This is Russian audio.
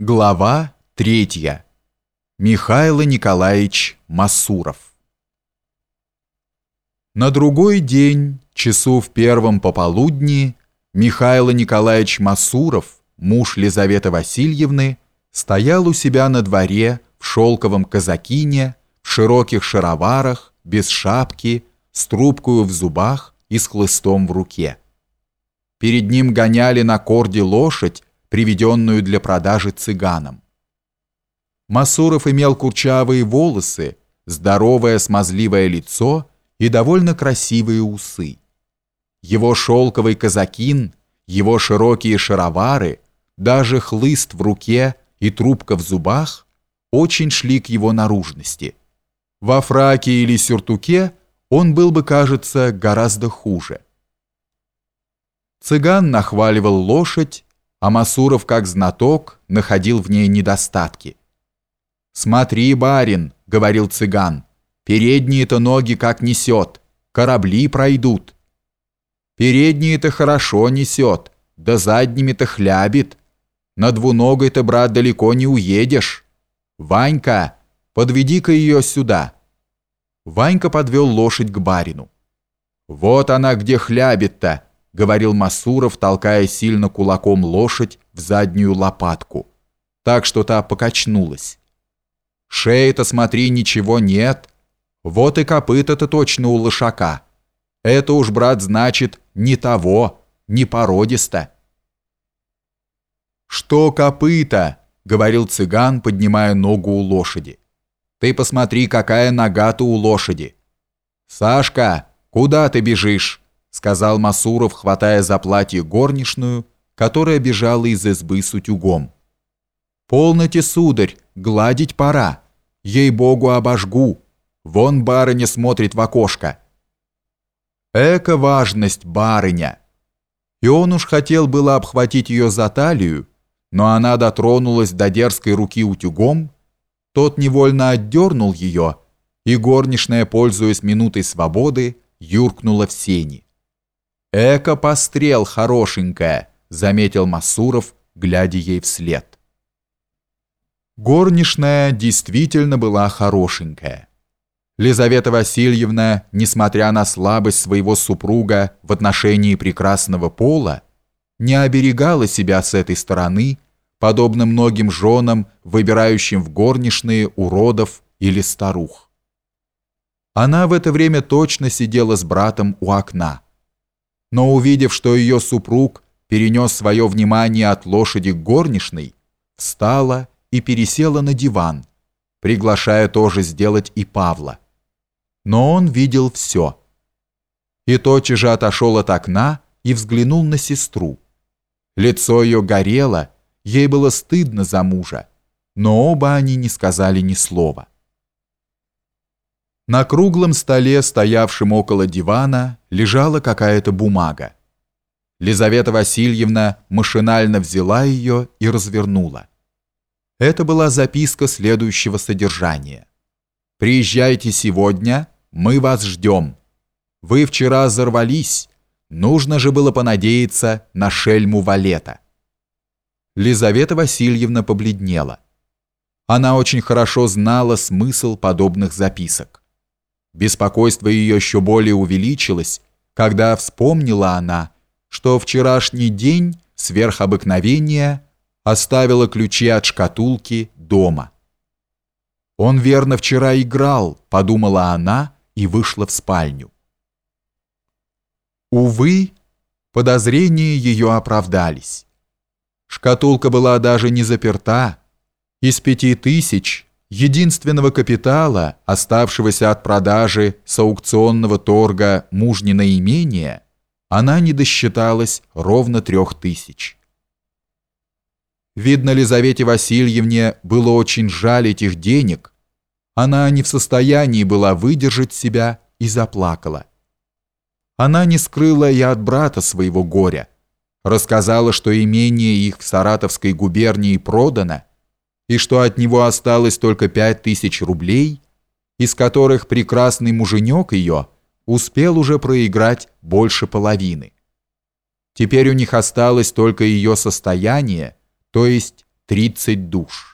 Глава третья. Михаил Николаевич Масуров. На другой день, часу в первом пополудни, Михаил Николаевич Масуров, муж Лизаветы Васильевны, стоял у себя на дворе в шелковом казакине, в широких шароварах, без шапки, с трубкою в зубах и с хлыстом в руке. Перед ним гоняли на корде лошадь, приведенную для продажи цыганам. Масуров имел курчавые волосы, здоровое смазливое лицо и довольно красивые усы. Его шелковый казакин, его широкие шаровары, даже хлыст в руке и трубка в зубах очень шли к его наружности. Во фраке или сюртуке он был бы, кажется, гораздо хуже. Цыган нахваливал лошадь, а Масуров, как знаток, находил в ней недостатки. «Смотри, барин», — говорил цыган, — «передние-то ноги как несет, корабли пройдут». «Передние-то хорошо несет, да задними-то хлябит. На двуногой-то, брат, далеко не уедешь. Ванька, подведи-ка ее сюда». Ванька подвел лошадь к барину. «Вот она где хлябит-то», говорил Масуров, толкая сильно кулаком лошадь в заднюю лопатку, так что та покачнулась. «Шеи-то, смотри, ничего нет. Вот и копыта-то точно у лошака. Это уж, брат, значит, не того, не породисто». «Что копыта?» — говорил цыган, поднимая ногу у лошади. «Ты посмотри, какая нога-то у лошади!» «Сашка, куда ты бежишь?» Сказал Масуров, хватая за платье горничную, которая бежала из избы с утюгом. «Полноте, сударь, гладить пора. Ей-богу, обожгу. Вон барыня смотрит в окошко». «Эка важность, барыня!» И он уж хотел было обхватить ее за талию, но она дотронулась до дерзкой руки утюгом, тот невольно отдернул ее, и горничная, пользуясь минутой свободы, юркнула в сени. «Эко пострел хорошенькая», — заметил Масуров, глядя ей вслед. Горничная действительно была хорошенькая. Лизавета Васильевна, несмотря на слабость своего супруга в отношении прекрасного пола, не оберегала себя с этой стороны, подобно многим женам, выбирающим в горничные уродов или старух. Она в это время точно сидела с братом у окна но увидев, что ее супруг перенес свое внимание от лошади к горничной, встала и пересела на диван, приглашая тоже сделать и Павла. Но он видел все. И тотчас же отошел от окна и взглянул на сестру. Лицо ее горело, ей было стыдно за мужа, но оба они не сказали ни слова. На круглом столе, стоявшем около дивана, лежала какая-то бумага. Лизавета Васильевна машинально взяла ее и развернула. Это была записка следующего содержания. «Приезжайте сегодня, мы вас ждем. Вы вчера взорвались, нужно же было понадеяться на шельму Валета». Лизавета Васильевна побледнела. Она очень хорошо знала смысл подобных записок. Беспокойство ее еще более увеличилось, когда вспомнила она, что вчерашний день сверх обыкновения оставила ключи от шкатулки дома. «Он верно вчера играл», — подумала она и вышла в спальню. Увы, подозрения ее оправдались. Шкатулка была даже не заперта. Из пяти тысяч единственного капитала, оставшегося от продажи с аукционного торга мужнина имения, она не досчиталась ровно трех тысяч. Видно, Лизавете Васильевне было очень жаль этих денег. Она не в состоянии была выдержать себя и заплакала. Она не скрыла и от брата своего горя. Рассказала, что имение их в Саратовской губернии продано – и что от него осталось только пять тысяч рублей, из которых прекрасный муженек ее успел уже проиграть больше половины. Теперь у них осталось только ее состояние, то есть 30 душ.